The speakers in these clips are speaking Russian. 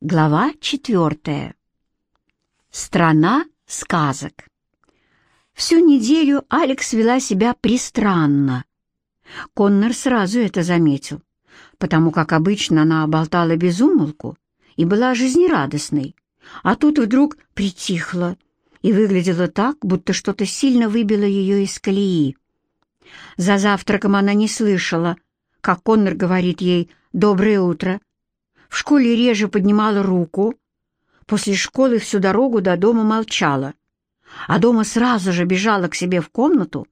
Глава четвертая. Страна сказок. Всю неделю Алекс вела себя пристранно. Коннор сразу это заметил, потому как обычно она болтала без умолку и была жизнерадостной, а тут вдруг притихла и выглядела так, будто что-то сильно выбило ее из колеи. За завтраком она не слышала, как Коннор говорит ей «доброе утро», в школе реже поднимала руку. После школы всю дорогу до дома молчала. А дома сразу же бежала к себе в комнату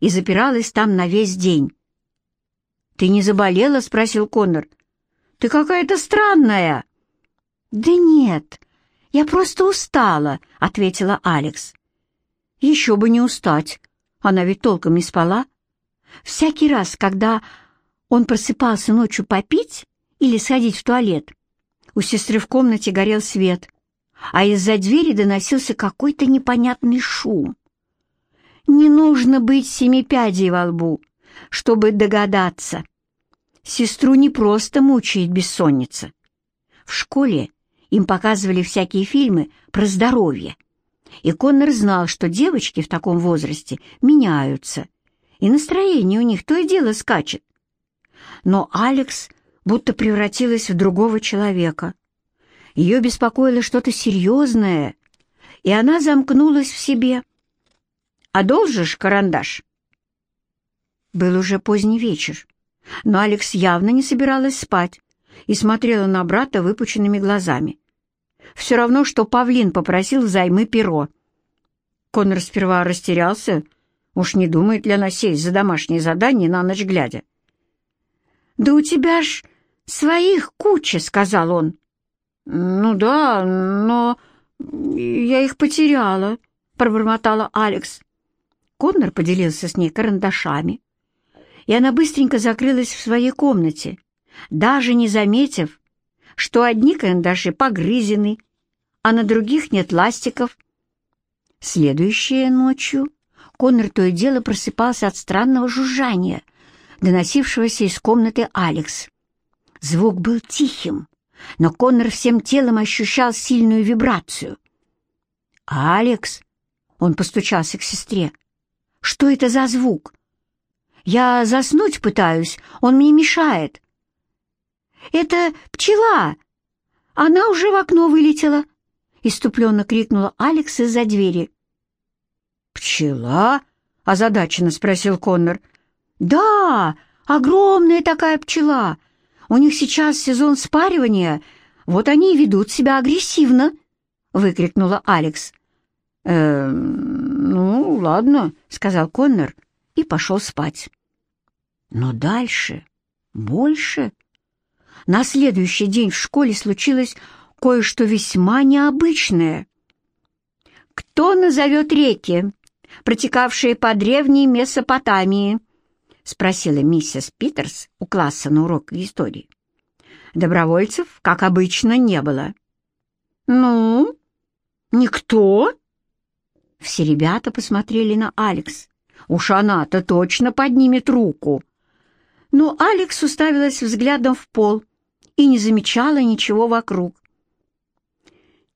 и запиралась там на весь день. «Ты не заболела?» — спросил Коннор. «Ты какая-то странная». «Да нет, я просто устала», — ответила Алекс. «Еще бы не устать. Она ведь толком не спала. Всякий раз, когда он просыпался ночью попить, или сходить в туалет. У сестры в комнате горел свет, а из-за двери доносился какой-то непонятный шум. Не нужно быть семипядей во лбу, чтобы догадаться. Сестру не просто мучает бессонница. В школе им показывали всякие фильмы про здоровье, и Коннор знал, что девочки в таком возрасте меняются, и настроение у них то и дело скачет. Но Алекс будто превратилась в другого человека. Ее беспокоило что-то серьезное, и она замкнулась в себе. «Одолжишь карандаш?» Был уже поздний вечер, но Алекс явно не собиралась спать и смотрела на брата выпученными глазами. Все равно, что павлин попросил взаймы перо. Конор сперва растерялся, уж не думает ли она сесть за домашнее задание на ночь глядя. «Да у тебя ж «Своих куча», — сказал он. «Ну да, но я их потеряла», — пробормотала Алекс. Коннор поделился с ней карандашами, и она быстренько закрылась в своей комнате, даже не заметив, что одни карандаши погрызены, а на других нет ластиков. Следующей ночью Коннор то и дело просыпался от странного жужжания, доносившегося из комнаты Алекс. Звук был тихим, но Коннор всем телом ощущал сильную вибрацию. «Алекс!» — он постучался к сестре. «Что это за звук? Я заснуть пытаюсь, он мне мешает». «Это пчела! Она уже в окно вылетела!» — иступленно крикнула Алекс из-за двери. «Пчела?» — озадаченно спросил Коннор. «Да, огромная такая пчела!» У них сейчас сезон спаривания, вот они и ведут себя агрессивно», — выкрикнула Алекс. «Э, ну, ладно», — сказал Коннор и пошел спать. Но дальше, больше. На следующий день в школе случилось кое-что весьма необычное. «Кто назовет реки, протекавшие по древней Месопотамии?» — спросила миссис Питерс у класса на урок истории. Добровольцев, как обычно, не было. «Ну, никто?» Все ребята посмотрели на Алекс. Уж она-то точно поднимет руку. Но Алекс уставилась взглядом в пол и не замечала ничего вокруг.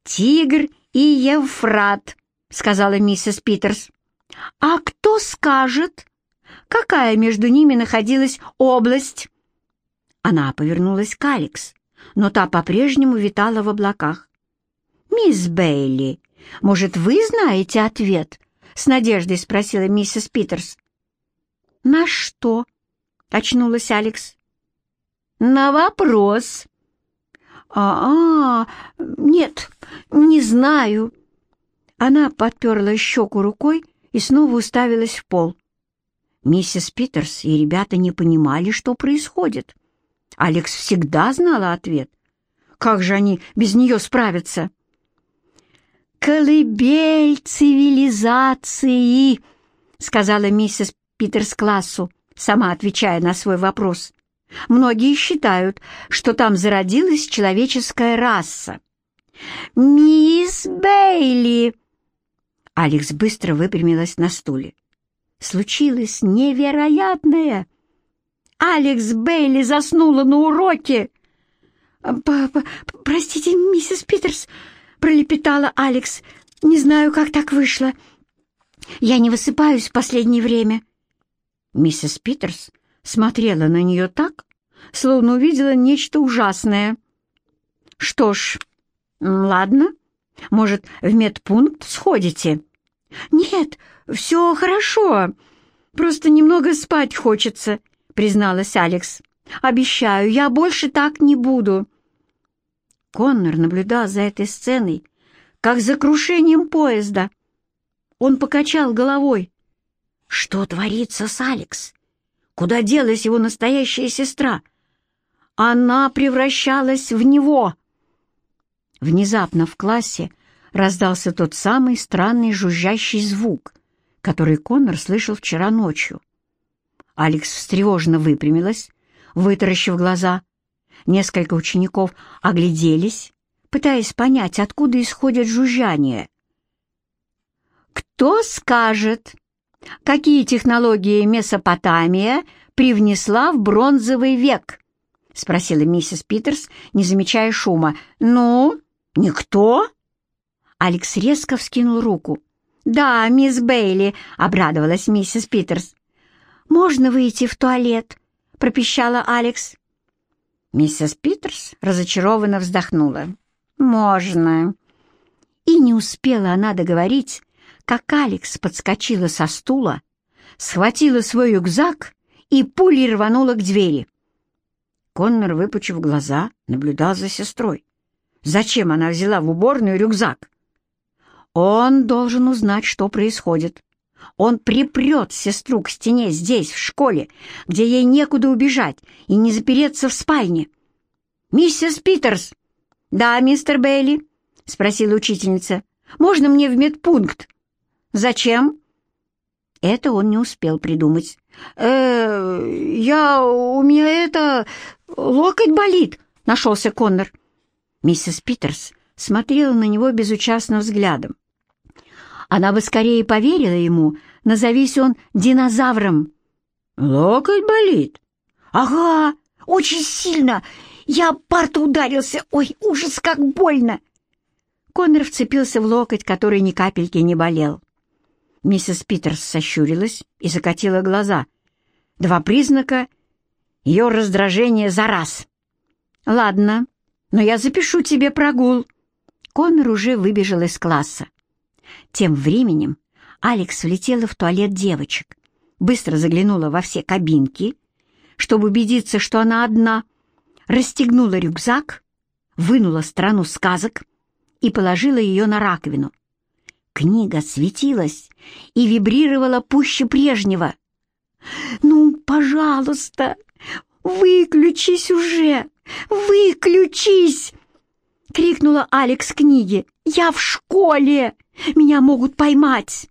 «Тигр и Евфрат», — сказала миссис Питерс. «А кто скажет?» Какая между ними находилась область. Она повернулась к Алекс, но та по-прежнему витала в облаках. «Мисс Бейли, может, вы знаете ответ?» — с надеждой спросила миссис Питерс. «На что?» — очнулась Алекс. «На вопрос». «А, -а нет, не знаю». Она подперла щеку рукой и снова уставилась в пол. Миссис Питерс и ребята не понимали, что происходит. Алекс всегда знала ответ. Как же они без нее справятся? «Колыбель цивилизации», — сказала миссис Питерс классу, сама отвечая на свой вопрос. «Многие считают, что там зародилась человеческая раса». «Мисс Бейли!» Алекс быстро выпрямилась на стуле случилось невероятное. Алекс Бейли заснула на уроке. П «Простите, миссис Питерс», — пролепетала Алекс. «Не знаю, как так вышло. Я не высыпаюсь в последнее время». Миссис Питерс смотрела на нее так, словно увидела нечто ужасное. «Что ж, ладно, может, в медпункт сходите?» «Нет, все хорошо, просто немного спать хочется», — призналась Алекс. «Обещаю, я больше так не буду». Коннор наблюдал за этой сценой, как за крушением поезда. Он покачал головой. Что творится с Алекс? Куда делась его настоящая сестра? Она превращалась в него. Внезапно в классе раздался тот самый странный жужжащий звук, который Коннор слышал вчера ночью. Алекс встревоженно выпрямилась, вытаращив глаза. Несколько учеников огляделись, пытаясь понять, откуда исходит жужжание. «Кто скажет, какие технологии Месопотамия привнесла в бронзовый век?» — спросила миссис Питерс, не замечая шума. «Ну, никто?» Алекс резко вскинул руку. «Да, мисс Бейли», — обрадовалась миссис Питерс. «Можно выйти в туалет?» — пропищала Алекс. Миссис Питерс разочарованно вздохнула. «Можно». И не успела она договорить, как Алекс подскочила со стула, схватила свой рюкзак и пулей рванула к двери. Коннор, выпучив глаза, наблюдал за сестрой. Зачем она взяла в уборную рюкзак? Он должен узнать, что происходит. Он припрет сестру к стене здесь, в школе, где ей некуда убежать и не запереться в спальне. «Миссис Питерс!» «Да, мистер Бейли?» — спросила учительница. «Можно мне в медпункт?» «Зачем?» Это он не успел придумать. э я... у меня это... локоть болит», — нашелся Коннор. Миссис Питерс смотрела на него безучастным взглядом. Она бы скорее поверила ему, назовись он динозавром. «Локоть болит?» «Ага, очень сильно. Я парта ударился. Ой, ужас, как больно!» Коннор вцепился в локоть, который ни капельки не болел. Миссис Питерс сощурилась и закатила глаза. Два признака ее раздражения за раз. «Ладно, но я запишу тебе прогул». Коннор уже выбежал из класса. Тем временем Алекс влетела в туалет девочек, быстро заглянула во все кабинки, чтобы убедиться, что она одна, расстегнула рюкзак, вынула страну сказок и положила ее на раковину. Книга светилась и вибрировала пуще прежнего. «Ну, пожалуйста, выключись уже! Выключись!» — крикнула Алекс книги. «Я в школе! Меня могут поймать!»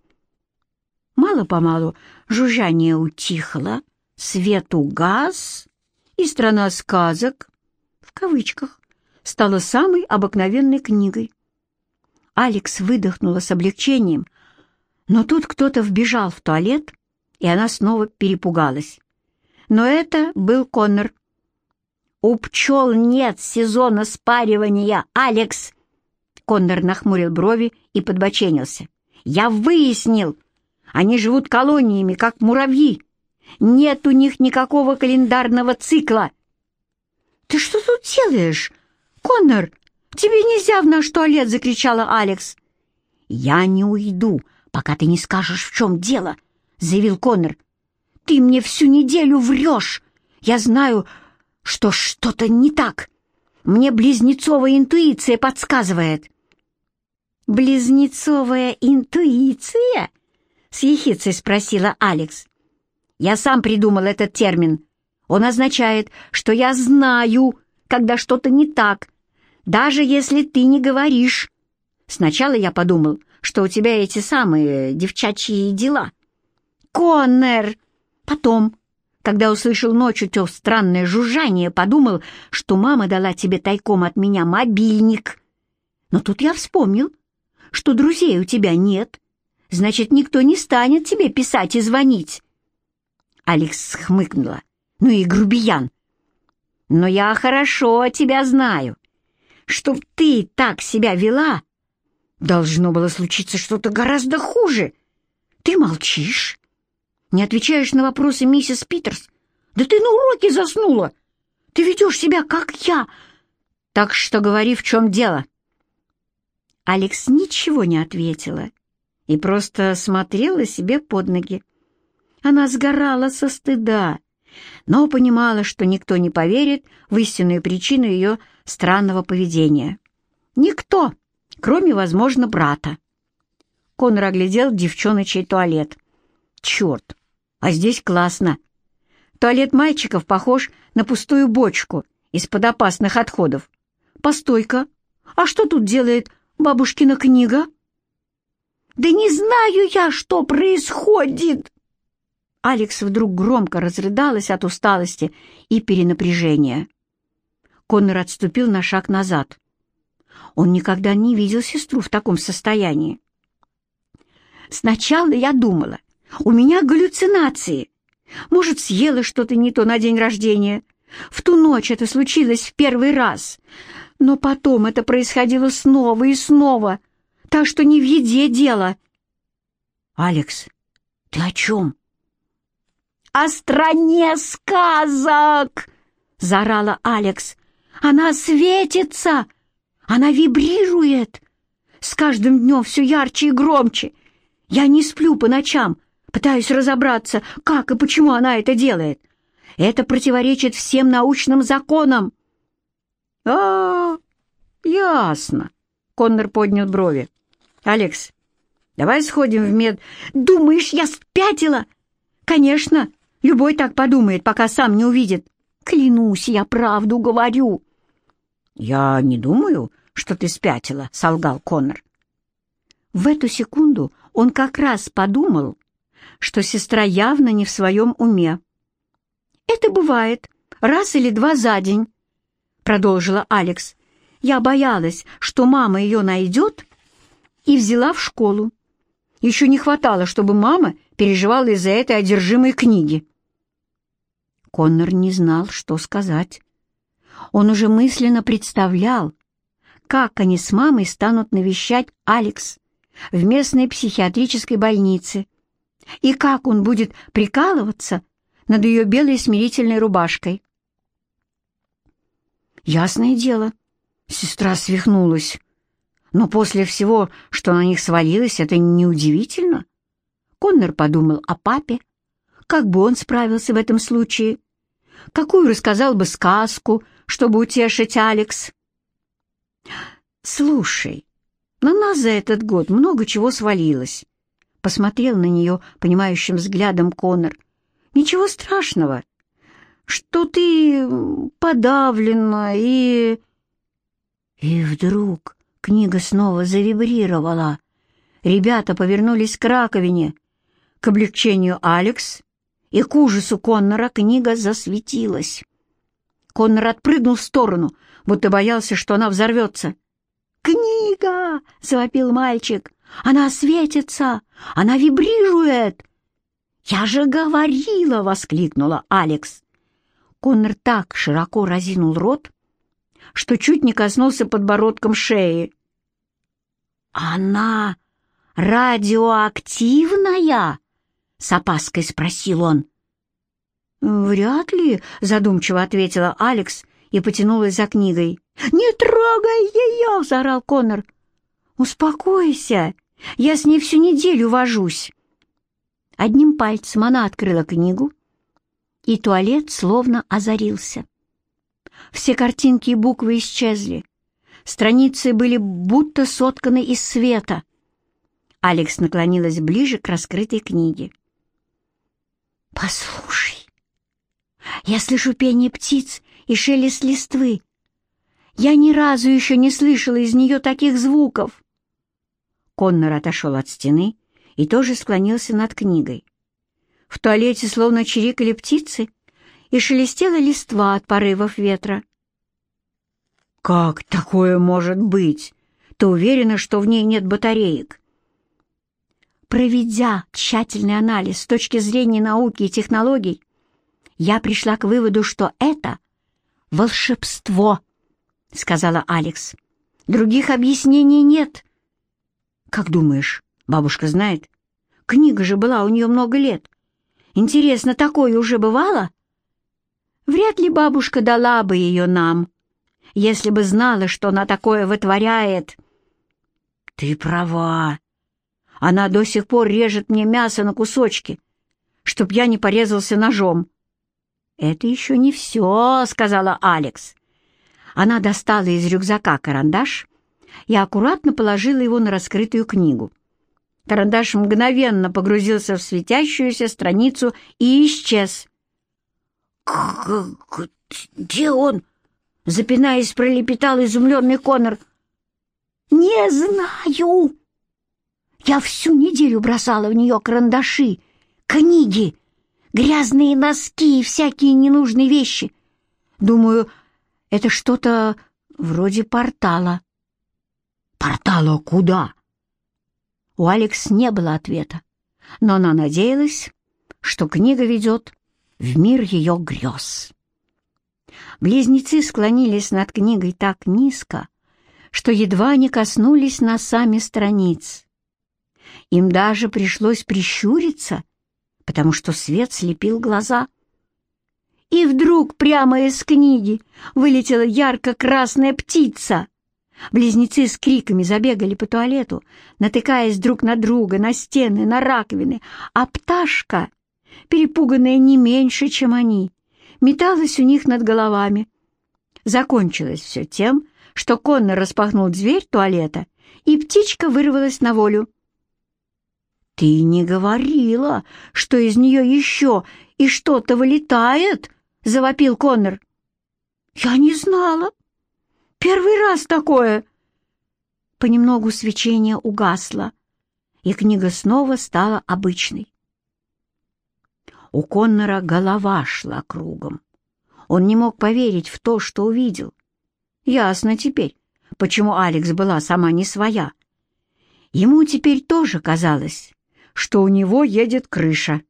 Мало-помалу жужжание утихло, свет угас, и страна сказок, в кавычках, стала самой обыкновенной книгой. Алекс выдохнула с облегчением, но тут кто-то вбежал в туалет, и она снова перепугалась. Но это был Коннор. «У пчел нет сезона спаривания, Алекс!» Коннор нахмурил брови и подбоченился. «Я выяснил! Они живут колониями, как муравьи. Нет у них никакого календарного цикла». «Ты что тут делаешь, Коннор? Тебе нельзя в наш туалет!» — закричала Алекс. «Я не уйду, пока ты не скажешь, в чем дело», — заявил Коннор. «Ты мне всю неделю врешь. Я знаю, что что-то не так. Мне близнецовая интуиция подсказывает». «Близнецовая интуиция?» — с ехицей спросила Алекс. «Я сам придумал этот термин. Он означает, что я знаю, когда что-то не так, даже если ты не говоришь. Сначала я подумал, что у тебя эти самые девчачьи дела». «Коннер!» Потом, когда услышал ночью то странное жужжание, подумал, что мама дала тебе тайком от меня мобильник. Но тут я вспомнил, что друзей у тебя нет, значит, никто не станет тебе писать и звонить. Алекс хмыкнула. Ну и грубиян. Но я хорошо тебя знаю. Чтоб ты так себя вела, должно было случиться что-то гораздо хуже. Ты молчишь, не отвечаешь на вопросы миссис Питерс. Да ты на уроке заснула. Ты ведешь себя, как я. Так что говори, в чем дело. Алекс ничего не ответила и просто смотрела себе под ноги. Она сгорала со стыда, но понимала, что никто не поверит в истинную причину ее странного поведения. Никто, кроме, возможно, брата. Конор оглядел девчоночий туалет. «Черт, а здесь классно. Туалет мальчиков похож на пустую бочку из-под опасных отходов. Постой-ка, а что тут делает бабушкина книга?» «Да не знаю я, что происходит!» Алекс вдруг громко разрыдалась от усталости и перенапряжения. Коннор отступил на шаг назад. Он никогда не видел сестру в таком состоянии. «Сначала я думала, у меня галлюцинации. Может, съела что-то не то на день рождения. В ту ночь это случилось в первый раз. Но потом это происходило снова и снова, так что не в еде дело». «Алекс, ты о чем?» о стране сказок!» — заорала Алекс. «Она светится! Она вибрирует! С каждым днем все ярче и громче! Я не сплю по ночам, пытаюсь разобраться, как и почему она это делает. Это противоречит всем научным законам!» «А, ясно!» — Коннор поднял брови. «Алекс, давай сходим в мед...» «Думаешь, я спятила?» «Конечно, Любой так подумает, пока сам не увидит. Клянусь, я правду говорю. Я не думаю, что ты спятила, солгал Коннор. В эту секунду он как раз подумал, что сестра явно не в своем уме. «Это бывает раз или два за день», — продолжила Алекс. «Я боялась, что мама ее найдет, и взяла в школу. Еще не хватало, чтобы мама переживала из-за этой одержимой книги. Коннор не знал, что сказать. Он уже мысленно представлял, как они с мамой станут навещать Алекс в местной психиатрической больнице, и как он будет прикалываться над ее белой смирительной рубашкой. Ясное дело, сестра свихнулась. Но после всего, что на них свалилось, это неудивительно. Коннор подумал о папе, как бы он справился в этом случае, Какую рассказал бы сказку, чтобы утешить Алекс? «Слушай, на нас за этот год много чего свалилось», — посмотрел на нее понимающим взглядом Конор. «Ничего страшного, что ты подавлена и...» И вдруг книга снова завибрировала. Ребята повернулись к раковине. К облегчению Алекс и к ужасу Коннора книга засветилась. Коннор отпрыгнул в сторону, будто боялся, что она взорвется. «Книга!» — завопил мальчик. «Она светится! Она вибрирует!» «Я же говорила!» — воскликнула Алекс. Коннор так широко разинул рот, что чуть не коснулся подбородком шеи. «Она радиоактивная?» — с опаской спросил он. «Вряд ли», — задумчиво ответила Алекс и потянулась за книгой. «Не трогай ее!» — заорал Коннор. «Успокойся, я с ней всю неделю вожусь». Одним пальцем она открыла книгу, и туалет словно озарился. Все картинки и буквы исчезли. Страницы были будто сотканы из света. Алекс наклонилась ближе к раскрытой книге. «Послушай, я слышу пение птиц и шелест листвы. Я ни разу еще не слышала из нее таких звуков». Коннор отошел от стены и тоже склонился над книгой. В туалете словно чирикали птицы и шелестела листва от порывов ветра. «Как такое может быть? Ты уверена, что в ней нет батареек?» Проведя тщательный анализ с точки зрения науки и технологий, я пришла к выводу, что это волшебство», — сказала Алекс. «Других объяснений нет». «Как думаешь, бабушка знает? Книга же была у нее много лет. Интересно, такое уже бывало?» «Вряд ли бабушка дала бы ее нам, если бы знала, что она такое вытворяет». «Ты права. Она до сих пор режет мне мясо на кусочки, чтоб я не порезался ножом». «Это еще не все», — сказала Алекс. Она достала из рюкзака карандаш и аккуратно положила его на раскрытую книгу. Карандаш мгновенно погрузился в светящуюся страницу и исчез. «Где он?» — запинаясь, пролепетал изумленный Конор. «Не знаю!» Я всю неделю бросала в нее карандаши, книги, грязные носки и всякие ненужные вещи. Думаю, это что-то вроде портала. Портала куда? У Алекс не было ответа, но она надеялась, что книга ведет в мир ее грез. Близнецы склонились над книгой так низко, что едва не коснулись носами страниц. Им даже пришлось прищуриться, потому что свет слепил глаза. И вдруг прямо из книги вылетела ярко-красная птица. Близнецы с криками забегали по туалету, натыкаясь друг на друга, на стены, на раковины, а пташка, перепуганная не меньше, чем они, металась у них над головами. Закончилось все тем, что Коннор распахнул дверь туалета, и птичка вырвалась на волю. «Ты не говорила, что из нее еще и что-то вылетает?» — завопил Коннор. «Я не знала. Первый раз такое!» Понемногу свечение угасло, и книга снова стала обычной. У Коннора голова шла кругом. Он не мог поверить в то, что увидел. Ясно теперь, почему Алекс была сама не своя. Ему теперь тоже казалось, что у него едет крыша.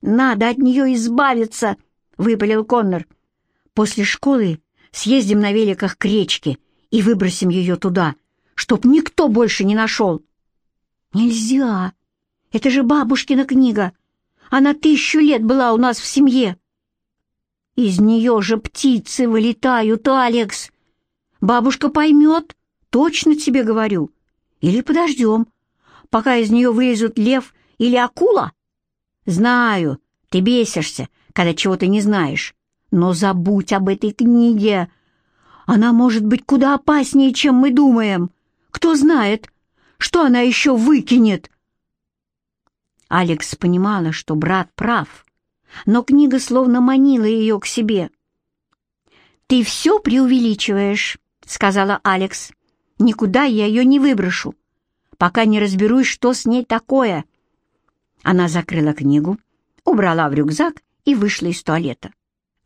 «Надо от нее избавиться!» — выпалил Коннор. «После школы съездим на великах к речке и выбросим ее туда, чтоб никто больше не нашел». «Нельзя! Это же бабушкина книга! Она тысячу лет была у нас в семье!» Из нее же птицы вылетают, Алекс. Бабушка поймет, точно тебе говорю. Или подождем, пока из нее вылезут лев или акула? Знаю, ты бесишься, когда чего-то не знаешь. Но забудь об этой книге. Она может быть куда опаснее, чем мы думаем. Кто знает, что она еще выкинет. Алекс понимала, что брат прав но книга словно манила ее к себе. «Ты все преувеличиваешь», — сказала Алекс. «Никуда я ее не выброшу, пока не разберусь, что с ней такое». Она закрыла книгу, убрала в рюкзак и вышла из туалета.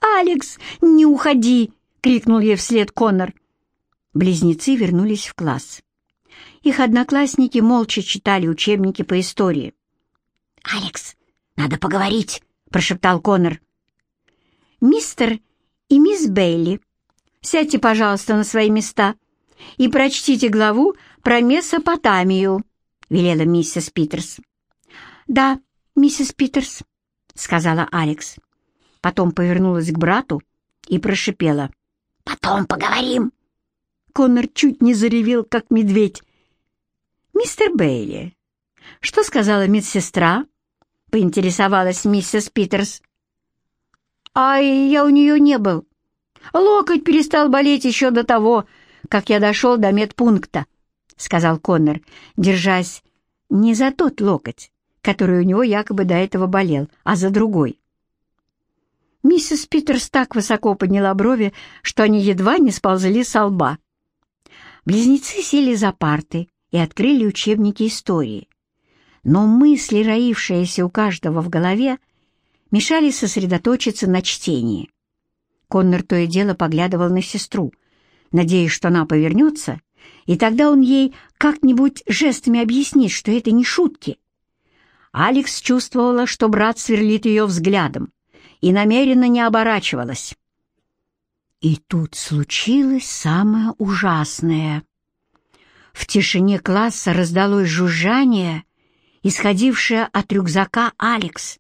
«Алекс, не уходи!» — крикнул ей вслед Коннор. Близнецы вернулись в класс. Их одноклассники молча читали учебники по истории. «Алекс, надо поговорить!» прошептал Конор. «Мистер и мисс Бейли, сядьте, пожалуйста, на свои места и прочтите главу про Месопотамию», — велела миссис Питерс. «Да, миссис Питерс», — сказала Алекс. Потом повернулась к брату и прошипела. «Потом поговорим». Коннор чуть не заревел, как медведь. «Мистер Бейли, что сказала медсестра?» поинтересовалась миссис Питерс. «А я у нее не был. Локоть перестал болеть еще до того, как я дошел до медпункта», — сказал Коннор, держась не за тот локоть, который у него якобы до этого болел, а за другой. Миссис Питерс так высоко подняла брови, что они едва не сползли со лба. Близнецы сели за парты и открыли учебники истории но мысли, роившиеся у каждого в голове, мешали сосредоточиться на чтении. Коннор то и дело поглядывал на сестру, надеясь, что она повернется, и тогда он ей как-нибудь жестами объяснит, что это не шутки. Алекс чувствовала, что брат сверлит ее взглядом, и намеренно не оборачивалась. И тут случилось самое ужасное. В тишине класса раздалось жужжание, исходившее от рюкзака Алекс.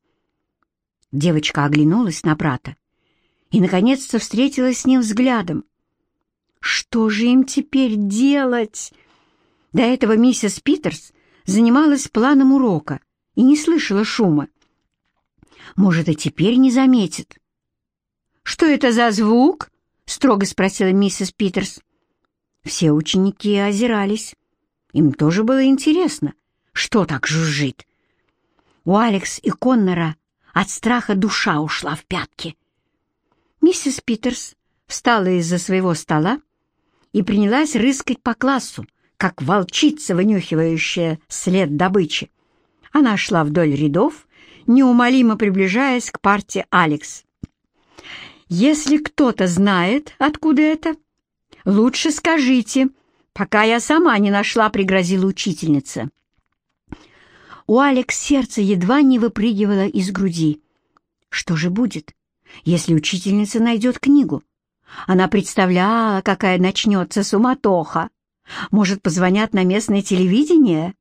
Девочка оглянулась на брата и, наконец-то, встретилась с ним взглядом. Что же им теперь делать? До этого миссис Питерс занималась планом урока и не слышала шума. Может, и теперь не заметит. «Что это за звук?» — строго спросила миссис Питерс. Все ученики озирались. Им тоже было интересно, что так жужжит. У Алекс и Коннора от страха душа ушла в пятки. Миссис Питерс встала из-за своего стола и принялась рыскать по классу, как волчица, вынюхивающая след добычи. Она шла вдоль рядов, неумолимо приближаясь к парте Алекс. «Если кто-то знает, откуда это, лучше скажите, пока я сама не нашла», — пригрозила учительница. У Алекс сердце едва не выпрыгивало из груди. Что же будет, если учительница найдет книгу? Она представляла, какая начнется суматоха. Может, позвонят на местное телевидение?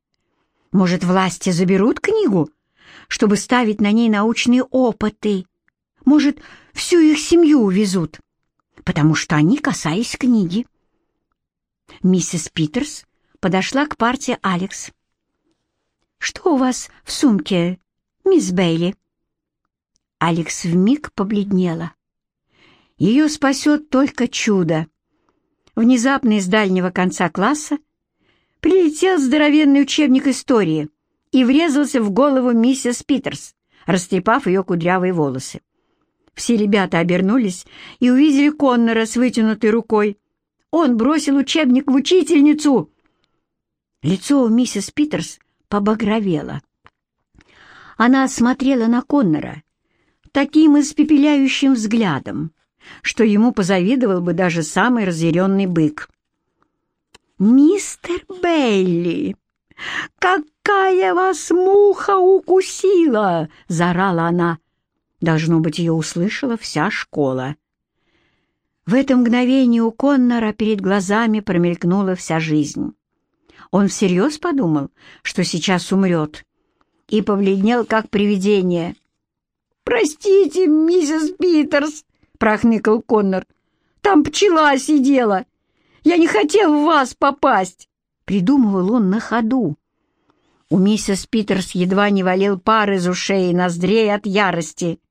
Может, власти заберут книгу, чтобы ставить на ней научные опыты? Может, всю их семью увезут, потому что они касались книги? Миссис Питерс подошла к парте Алекс. «Что у вас в сумке, мисс Бейли?» Алекс вмиг побледнела. Ее спасет только чудо. Внезапно из дальнего конца класса прилетел здоровенный учебник истории и врезался в голову миссис Питерс, растрепав ее кудрявые волосы. Все ребята обернулись и увидели Коннора с вытянутой рукой. Он бросил учебник в учительницу. Лицо у миссис Питерс побагровела. Она смотрела на Коннора таким испепеляющим взглядом, что ему позавидовал бы даже самый разъяренный бык. «Мистер Белли, какая вас муха укусила!» — заорала она. Должно быть, ее услышала вся школа. В это мгновение у Коннора перед глазами промелькнула вся жизнь. Он всерьез подумал, что сейчас умрет, и побледнел, как привидение. «Простите, миссис Питерс!» — прохныкал Коннор. «Там пчела сидела! Я не хотел в вас попасть!» Придумывал он на ходу. У миссис Питерс едва не валил пар из ушей и ноздрей от ярости.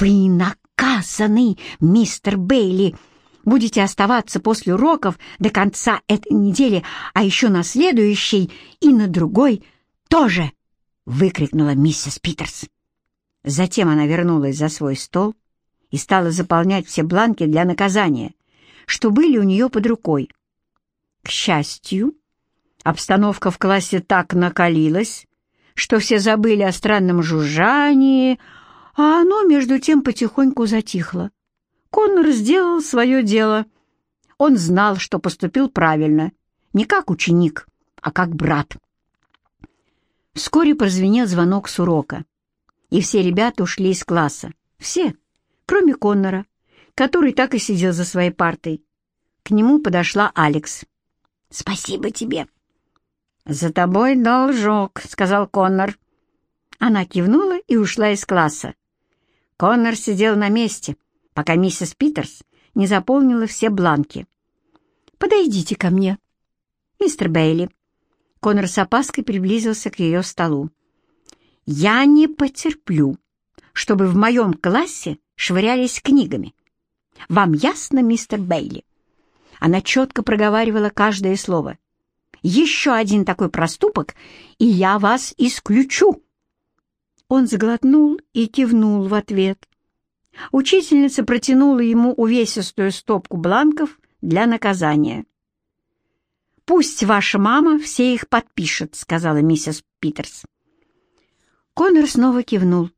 «Вы наказаны, мистер Бейли!» будете оставаться после уроков до конца этой недели, а еще на следующей и на другой тоже!» — выкрикнула миссис Питерс. Затем она вернулась за свой стол и стала заполнять все бланки для наказания, что были у нее под рукой. К счастью, обстановка в классе так накалилась, что все забыли о странном жужжании, а оно, между тем, потихоньку затихло. Коннор сделал свое дело. Он знал, что поступил правильно, не как ученик, а как брат. Вскоре прозвенел звонок с урока, и все ребята ушли из класса. Все, кроме Коннора, который так и сидел за своей партой. К нему подошла Алекс. «Спасибо тебе». «За тобой должок», — сказал Коннор. Она кивнула и ушла из класса. Коннор сидел на месте, пока миссис Питерс не заполнила все бланки. «Подойдите ко мне, мистер Бейли». Конор с опаской приблизился к ее столу. «Я не потерплю, чтобы в моем классе швырялись книгами. Вам ясно, мистер Бейли?» Она четко проговаривала каждое слово. «Еще один такой проступок, и я вас исключу!» Он заглотнул и кивнул в ответ. Учительница протянула ему увесистую стопку бланков для наказания. «Пусть ваша мама все их подпишет», — сказала миссис Питерс. Коннор снова кивнул.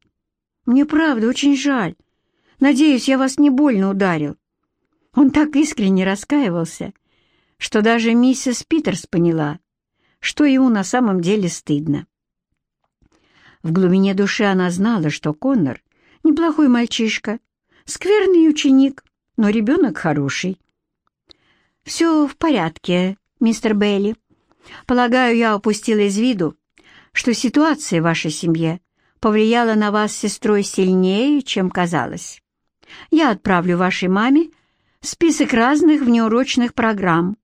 «Мне правда очень жаль. Надеюсь, я вас не больно ударил». Он так искренне раскаивался, что даже миссис Питерс поняла, что ему на самом деле стыдно. В глубине души она знала, что Коннор неплохой мальчишка, скверный ученик, но ребенок хороший». «Все в порядке, мистер Бейли. Полагаю, я упустила из виду, что ситуация в вашей семье повлияла на вас с сестрой сильнее, чем казалось. Я отправлю вашей маме список разных внеурочных программ,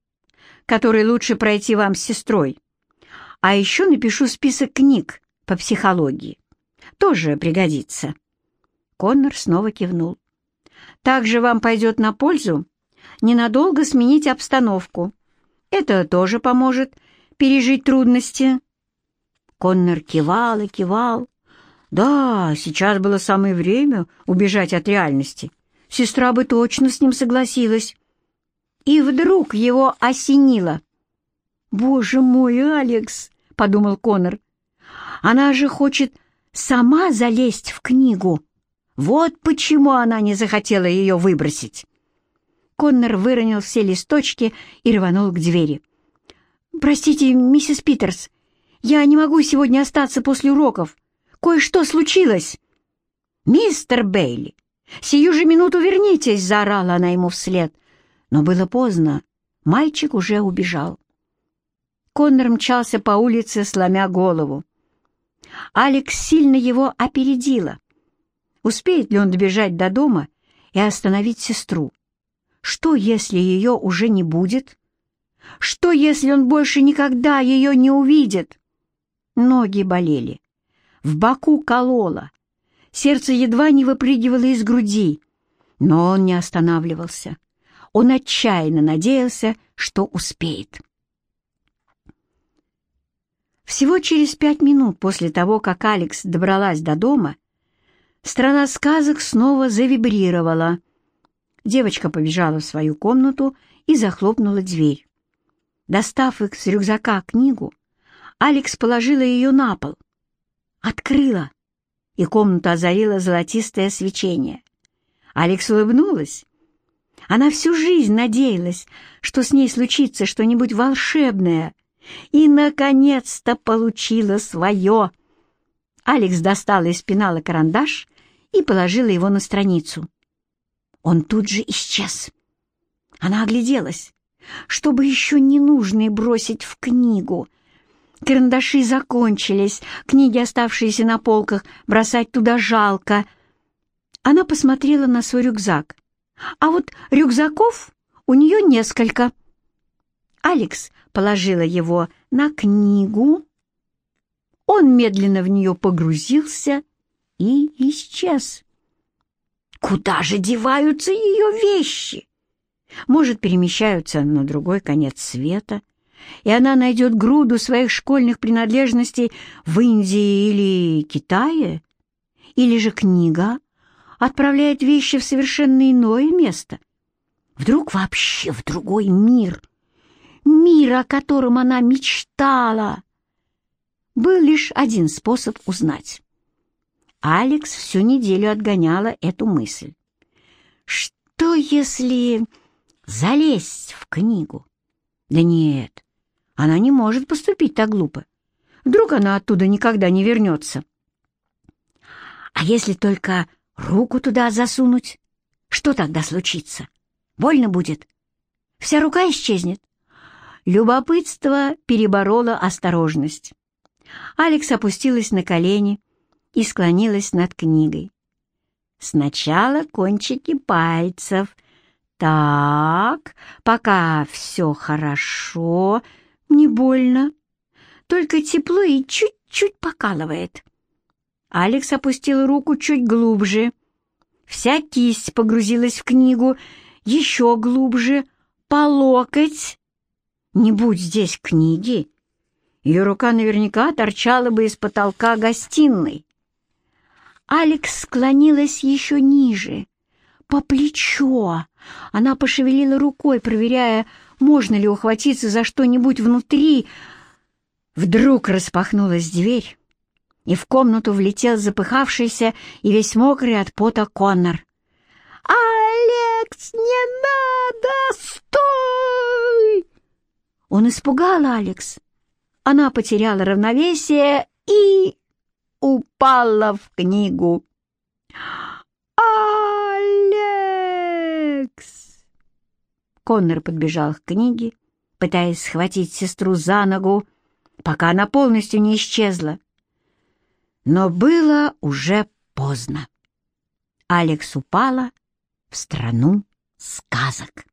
которые лучше пройти вам с сестрой. А еще напишу список книг по психологии. Тоже пригодится». Коннор снова кивнул. «Также вам пойдет на пользу ненадолго сменить обстановку. Это тоже поможет пережить трудности». Коннор кивал и кивал. «Да, сейчас было самое время убежать от реальности. Сестра бы точно с ним согласилась». И вдруг его осенило. «Боже мой, Алекс!» — подумал Коннор. «Она же хочет сама залезть в книгу. Вот почему она не захотела ее выбросить». Коннор выронил все листочки и рванул к двери. «Простите, миссис Питерс, я не могу сегодня остаться после уроков. Кое-что случилось». «Мистер Бейли, сию же минуту вернитесь!» — заорала она ему вслед. Но было поздно, мальчик уже убежал. Коннор мчался по улице, сломя голову. Алекс сильно его опередила. Успеет ли он добежать до дома и остановить сестру? Что, если ее уже не будет? Что, если он больше никогда ее не увидит? Ноги болели, в боку кололо, сердце едва не выпрыгивало из груди, но он не останавливался. Он отчаянно надеялся, что успеет. Всего через пять минут после того, как Алекс добралась до дома, страна сказок снова завибрировала. Девочка побежала в свою комнату и захлопнула дверь. Достав из рюкзака книгу, Алекс положила ее на пол, открыла, и комнату озарило золотистое свечение. Алекс улыбнулась. Она всю жизнь надеялась, что с ней случится что-нибудь волшебное, и, наконец-то, получила свое. Алекс достала из пенала карандаш и положила его на страницу. Он тут же исчез. Она огляделась, чтобы еще ненужные бросить в книгу. Карандаши закончились, книги, оставшиеся на полках, бросать туда жалко. Она посмотрела на свой рюкзак. А вот рюкзаков у нее несколько. Алекс положила его на книгу. Он медленно в нее погрузился и исчез. Куда же деваются ее вещи? Может, перемещаются на другой конец света, и она найдет груду своих школьных принадлежностей в Индии или Китае? Или же книга отправляет вещи в совершенно иное место? Вдруг вообще в другой мир — мир, о котором она мечтала. Был лишь один способ узнать. Алекс всю неделю отгоняла эту мысль. Что если залезть в книгу? Да нет, она не может поступить так глупо. Вдруг она оттуда никогда не вернется. А если только руку туда засунуть? Что тогда случится? Больно будет? Вся рука исчезнет? Любопытство перебороло осторожность. Алекс опустилась на колени и склонилась над книгой. Сначала кончики пальцев. Так, пока все хорошо, не больно, только тепло и чуть-чуть покалывает. Алекс опустил руку чуть глубже. Вся кисть погрузилась в книгу еще глубже, по локоть. Не будь здесь книги, ее рука наверняка торчала бы из потолка гостиной. Алекс склонилась еще ниже, по плечо. Она пошевелила рукой, проверяя, можно ли ухватиться за что-нибудь внутри. Вдруг распахнулась дверь, и в комнату влетел запыхавшийся и весь мокрый от пота Коннор. «Алекс, не надо! Стой!» Он испугал Алекс. Она потеряла равновесие и упала в книгу. «Алекс!» Коннор подбежал к книге, пытаясь схватить сестру за ногу, пока она полностью не исчезла. Но было уже поздно. Алекс упала в страну сказок.